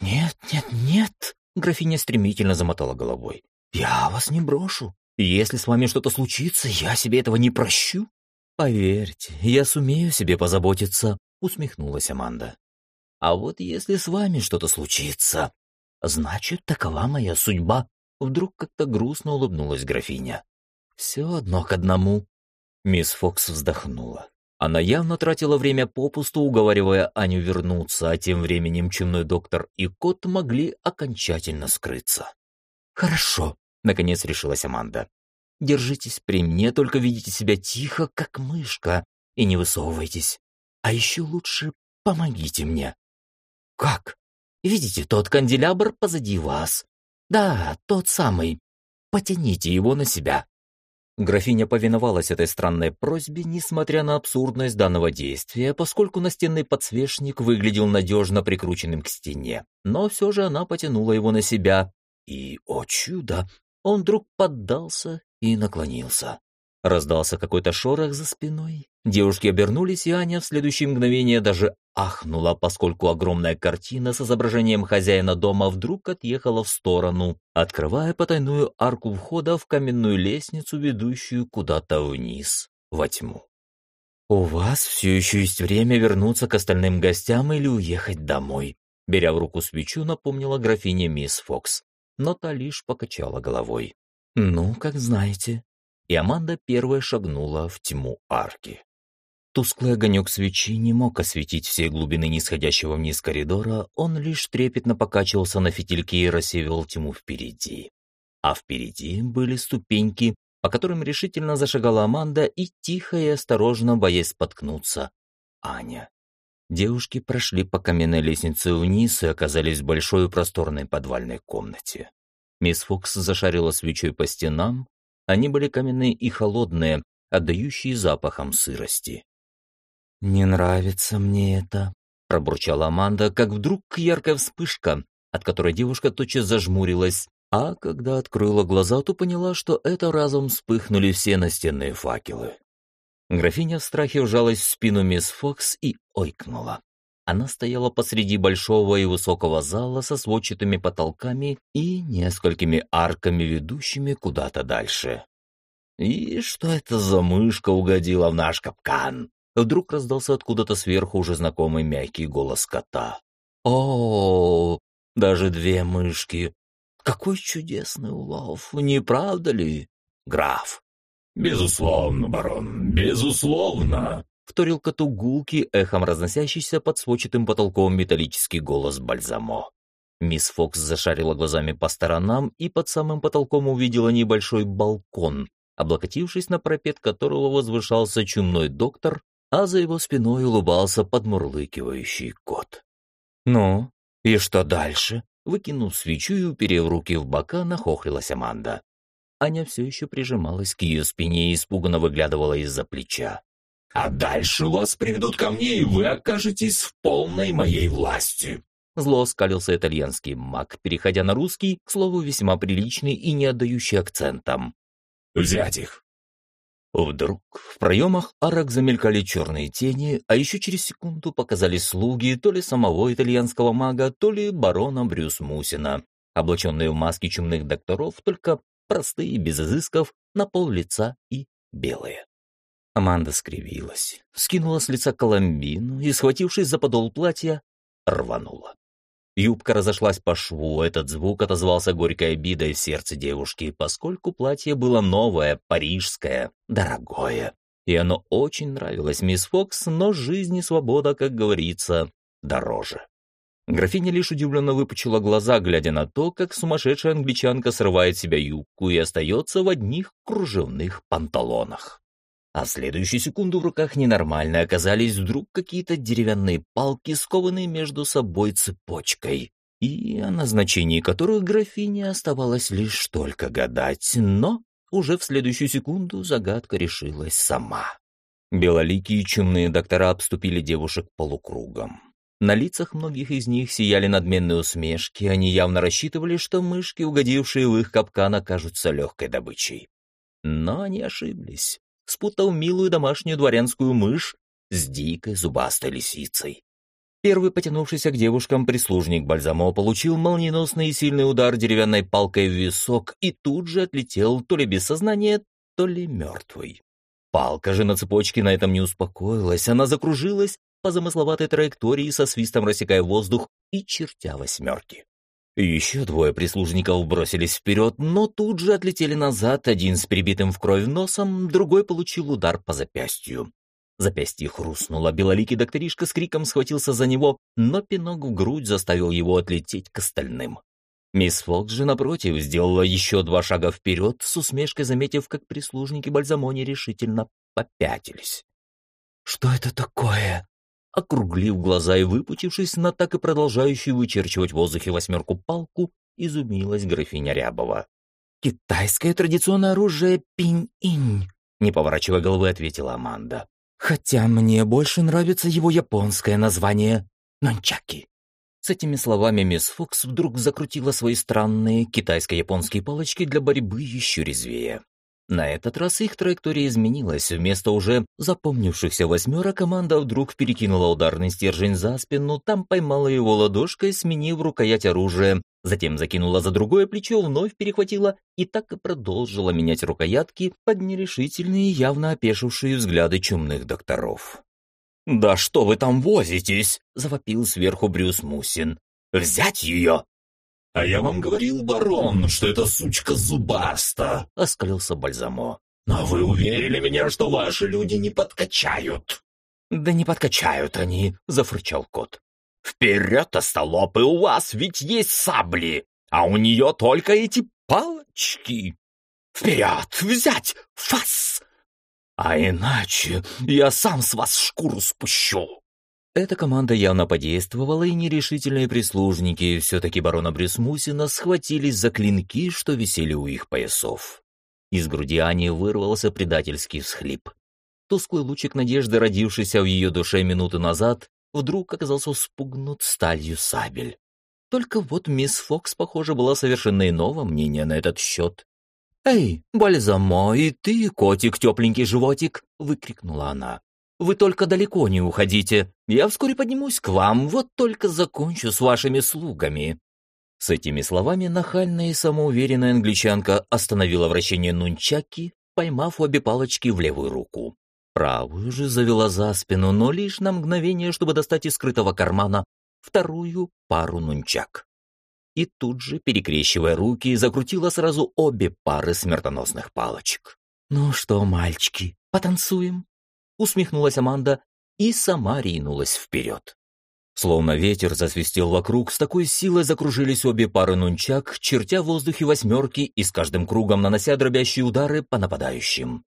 «Нет, нет, нет!» — графиня стремительно замотала головой. «Я вас не брошу. Если с вами что-то случится, я себе этого не прощу». «Поверьте, я сумею себе позаботиться», — усмехнулась Аманда. «А вот если с вами что-то случится, значит, такова моя судьба», — вдруг как-то грустно улыбнулась графиня. «Все одно к одному. Мисс Фокс вздохнула. Она явно тратила время попусту, уговаривая Аню вернуться, а тем временем чумной доктор и кот могли окончательно скрыться. «Хорошо», — наконец решилась Аманда. «Держитесь при мне, только ведите себя тихо, как мышка, и не высовывайтесь. А еще лучше помогите мне». «Как?» «Видите тот канделябр позади вас?» «Да, тот самый. Потяните его на себя». Графиня повиновалась этой странной просьбе, несмотря на абсурдность данного действия, поскольку настенный подсвечник выглядел надежно прикрученным к стене. Но все же она потянула его на себя, и, о чудо, он вдруг поддался и наклонился. Раздался какой-то шорох за спиной. Девушки обернулись, и Аня в следующее мгновение даже ахнула, поскольку огромная картина с изображением хозяина дома вдруг отъехала в сторону, открывая потайную арку входа в каменную лестницу, ведущую куда-то вниз, во тьму. «У вас все еще есть время вернуться к остальным гостям или уехать домой», беря в руку свечу, напомнила графиня мисс Фокс, но та лишь покачала головой. «Ну, как знаете», и Аманда первая шагнула в тьму арки. Тусклый огонек свечи не мог осветить всей глубины нисходящего вниз коридора, он лишь трепетно покачивался на фитильке и рассеивал тьму впереди. А впереди были ступеньки, по которым решительно зашагала Аманда и тихо и осторожно, боясь споткнуться, Аня. Девушки прошли по каменной лестнице вниз и оказались в большой просторной подвальной комнате. Мисс Фокс зашарила свечой по стенам, они были каменные и холодные, отдающие запахом сырости. «Не нравится мне это», — пробурчала Аманда, как вдруг яркая вспышка, от которой девушка тотчас зажмурилась, а когда открыла глаза, то поняла, что это разом вспыхнули все настенные факелы. Графиня в страхе вжалась в спину мисс Фокс и ойкнула. Она стояла посреди большого и высокого зала со сводчатыми потолками и несколькими арками, ведущими куда-то дальше. «И что это за мышка угодила в наш капкан?» Вдруг раздался откуда-то сверху уже знакомый мягкий голос кота. «О, даже две мышки! Какой чудесный улов, не правда ли, граф?» «Безусловно, барон, безусловно!» вторил коту гулки, эхом разносящийся под сводчатым потолком металлический голос Бальзамо. Мисс Фокс зашарила глазами по сторонам и под самым потолком увидела небольшой балкон, облокотившись на пропет которого возвышался чумной доктор, а за его спиной улыбался подмурлыкивающий кот. «Ну, и что дальше?» Выкинув свечу и уперев руки в бока, нахохлилась Аманда. Аня все еще прижималась к ее спине и испуганно выглядывала из-за плеча. «А дальше вас приведут ко мне, и вы окажетесь в полной моей власти. Зло скалился итальянский маг, переходя на русский, к слову, весьма приличный и не отдающий акцентом. «Взять их!» Вдруг в проемах арок замелькали черные тени, а еще через секунду показались слуги то ли самого итальянского мага, то ли барона Брюс Мусина, облаченные в маски чумных докторов, только простые, без изысков, на пол лица и белые. Аманда скривилась, скинула с лица коломбину и, схватившись за подол платья, рванула. Юбка разошлась по шву, этот звук отозвался горькой обидой в сердце девушки, поскольку платье было новое, парижское, дорогое. И оно очень нравилось мисс Фокс, но жизнь и свобода, как говорится, дороже. Графиня лишь удивленно выпучила глаза, глядя на то, как сумасшедшая англичанка срывает себя юбку и остается в одних кружевных панталонах. А в следующую секунду в руках ненормально оказались вдруг какие-то деревянные палки, скованные между собой цепочкой, и о назначении которых графине оставалось лишь только гадать, но уже в следующую секунду загадка решилась сама. Белоликие чумные доктора обступили девушек полукругом. На лицах многих из них сияли надменные усмешки, они явно рассчитывали, что мышки, угодившие в их капкан, окажутся легкой добычей. Но они ошиблись спутал милую домашнюю дворянскую мышь с дикой зубастой лисицей. Первый потянувшийся к девушкам прислужник Бальзамо получил молниеносный и сильный удар деревянной палкой в висок и тут же отлетел то ли без сознания, то ли мертвый. Палка же на цепочке на этом не успокоилась, она закружилась по замысловатой траектории со свистом рассекая воздух и чертя восьмерки. Еще двое прислужников бросились вперед, но тут же отлетели назад, один с перебитым в кровь носом, другой получил удар по запястью. Запястье хрустнуло, белоликий докторишка с криком схватился за него, но пинок в грудь заставил его отлететь к остальным. Мисс Фокс же, напротив, сделала еще два шага вперед, с усмешкой заметив, как прислужники Бальзамони решительно попятились. «Что это такое?» Округлив глаза и выпучившись на так и продолжающую вычерчивать в воздухе восьмерку палку, изумилась графиня Рябова. «Китайское традиционное оружие пинь-инь», не поворачивая головы, ответила Аманда. «Хотя мне больше нравится его японское название — нончаки». С этими словами мисс Фокс вдруг закрутила свои странные китайско-японские палочки для борьбы еще резвее. На этот раз их траектория изменилась. Вместо уже запомнившихся восьмера команда вдруг перекинула ударный стержень за спину, там поймала его ладошкой, сменив рукоять оружия, затем закинула за другое плечо, вновь перехватила и так и продолжила менять рукоятки под нерешительные, явно опешившие взгляды чумных докторов. «Да что вы там возитесь?» — завопил сверху Брюс Мусин. «Взять ее!» «А я вам говорил, барон, что эта сучка зубаста!» — оскалился Бальзамо. «Но вы уверили меня, что ваши люди не подкачают!» «Да не подкачают они!» — зафрычал кот. «Вперед, остолопы, у вас ведь есть сабли, а у нее только эти палочки! Вперед, взять, фас! А иначе я сам с вас шкуру спущу!» Эта команда явно подействовала, и нерешительные прислужники все-таки барона Брюсмусина схватились за клинки, что висели у их поясов. Из груди Ани вырвался предательский всхлип. Тусклый лучик надежды, родившийся в ее душе минуты назад, вдруг оказался спугнут сталью сабель. Только вот мисс Фокс, похоже, была совершенно иного мнения на этот счет. «Эй, Бальзамо, и ты, котик, тепленький животик!» — выкрикнула она. Вы только далеко не уходите. Я вскоре поднимусь к вам, вот только закончу с вашими слугами». С этими словами нахальная и самоуверенная англичанка остановила вращение нунчаки, поймав обе палочки в левую руку. Правую же завела за спину, но лишь на мгновение, чтобы достать из скрытого кармана вторую пару нунчак. И тут же, перекрещивая руки, закрутила сразу обе пары смертоносных палочек. «Ну что, мальчики, потанцуем?» Усмехнулась Аманда и сама ринулась вперед. Словно ветер засвистел вокруг, с такой силой закружились обе пары нунчак, чертя в воздухе восьмерки и с каждым кругом нанося дробящие удары по нападающим.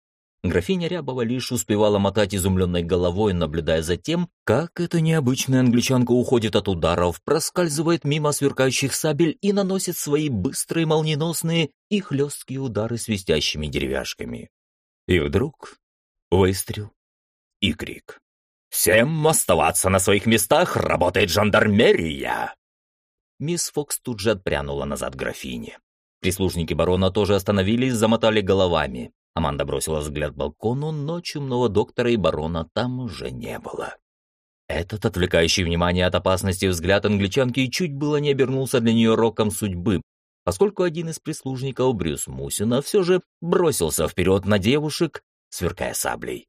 Графиня Рябова лишь успевала мотать изумленной головой, наблюдая за тем, как эта необычная англичанка уходит от ударов, проскальзывает мимо сверкающих сабель и наносит свои быстрые, молниеносные и хлесткие удары свистящими деревяшками. И вдруг выстрел и крик. «Всем оставаться на своих местах, работает жандармерия!» Мисс Фокс тут же отпрянула назад графине. Прислужники барона тоже остановились, замотали головами. Аманда бросила взгляд к балкону, но чумного доктора и барона там уже не было. Этот отвлекающий внимание от опасности взгляд англичанки чуть было не обернулся для нее роком судьбы, поскольку один из прислужников Брюс Мусина все же бросился вперед на девушек, сверкая саблей.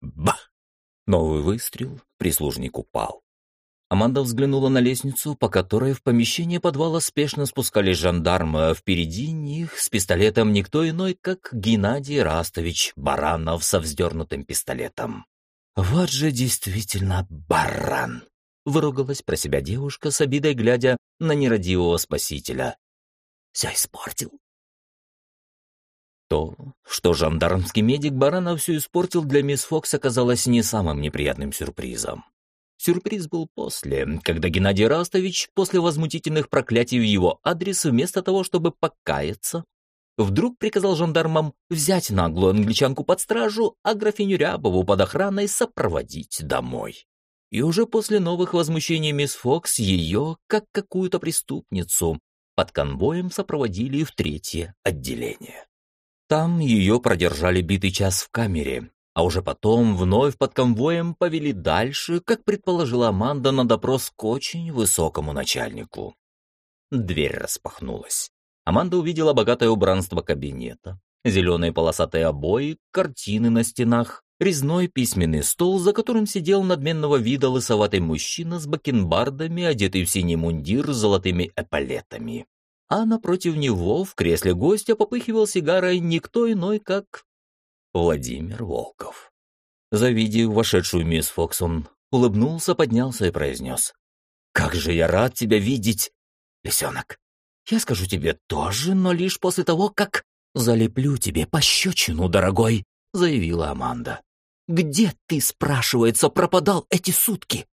Бах! Новый выстрел, прислужник упал. Аманда взглянула на лестницу, по которой в помещение подвала спешно спускались жандармы, а впереди них с пистолетом никто иной, как Геннадий Растович Баранов со вздернутым пистолетом. «Вот же действительно баран!» — выругалась про себя девушка с обидой, глядя на нерадивого спасителя. «Все испортил». То, что жандармский медик Баранов все испортил для мисс Фокс, оказалось не самым неприятным сюрпризом. Сюрприз был после, когда Геннадий Растович, после возмутительных проклятий в его адрес, вместо того, чтобы покаяться, вдруг приказал жандармам взять наглую англичанку под стражу, а графиню Рябову под охраной сопроводить домой. И уже после новых возмущений мисс Фокс ее, как какую-то преступницу, под конвоем сопроводили в третье отделение. Там ее продержали битый час в камере, а уже потом вновь под конвоем повели дальше, как предположила Аманда, на допрос к очень высокому начальнику. Дверь распахнулась. Аманда увидела богатое убранство кабинета, зеленые полосатые обои, картины на стенах, резной письменный стол, за которым сидел надменного вида лысоватый мужчина с бакенбардами, одетый в синий мундир с золотыми эполетами. А напротив него в кресле гостя попыхивал сигарой никто иной, как Владимир Волков. Завидев вошедшую мисс Фоксон, улыбнулся, поднялся и произнес. «Как же я рад тебя видеть, лисенок! Я скажу тебе тоже, но лишь после того, как залеплю тебе пощечину, дорогой!» — заявила Аманда. «Где ты, спрашивается, пропадал эти сутки?»